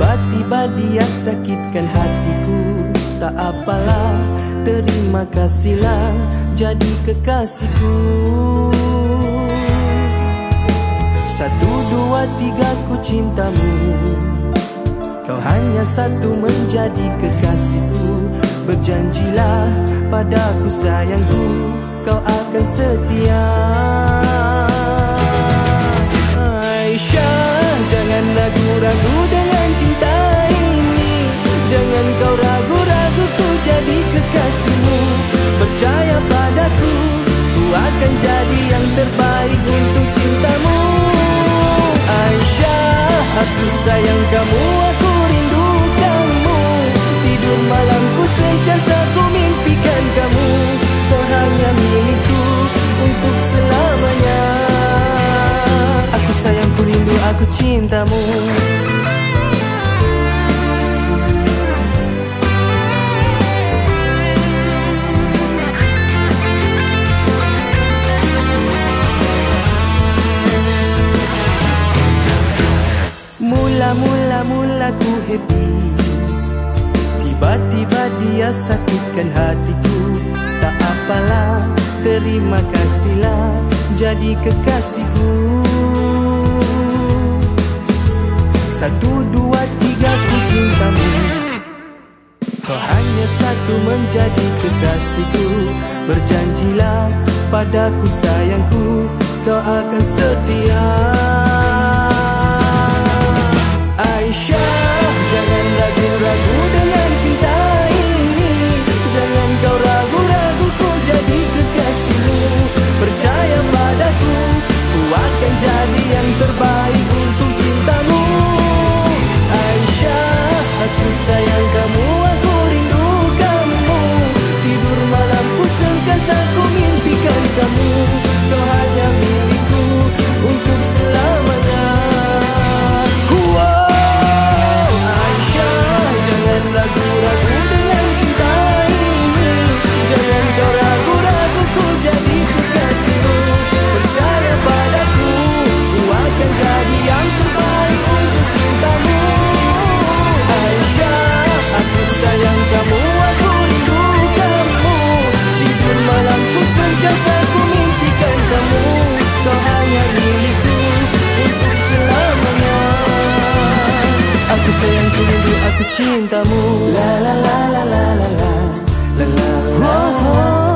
Tiba-tiba Dia sakitkan hatiku. Tak apalah Terima kasihlah Jadi kekasihku. Satu, dua, tiga ku cintamu. Kau hanya satu menjadi kekasihku. Berjanjilah padaku sayangku Kau akan setia. Aisyah Jangan ragu-ragu dengan cinta ini. Jangan kau ragu-ragu ku jadi kekasihmu. Percaya padaku Ku akan jadi yang terbaik untuk cintamu Aisyah Aku sayang kamu, aku rindu kamu. Tidur malamku sentiasa ku mimpikan kamu. Kau hanya milikku untuk selamanya. Aku sayang, ku rindu, aku cintamu Mula-mula mula ku happy. Tiba-tiba dia sakitkan hatiku. Tak apalah Terima kasihlah Jadi kekasihku. Satu, dua, tiga ku cintamu. Kau hanya satu menjadi kekasihku. Berjanjilah padaku sayangku Kau akan setia sayang ku rindu aku cintamu La la la la la la la La la la la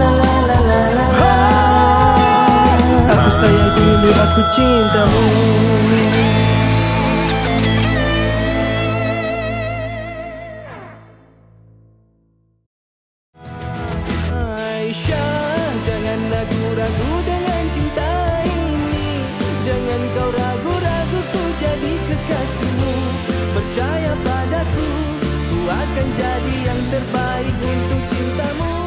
la la la la Aku sayang ku rindu aku cintamu Aisyah Jangan ragu-ragu Percaya padaku Ku akan jadi yang terbaik untuk cintamu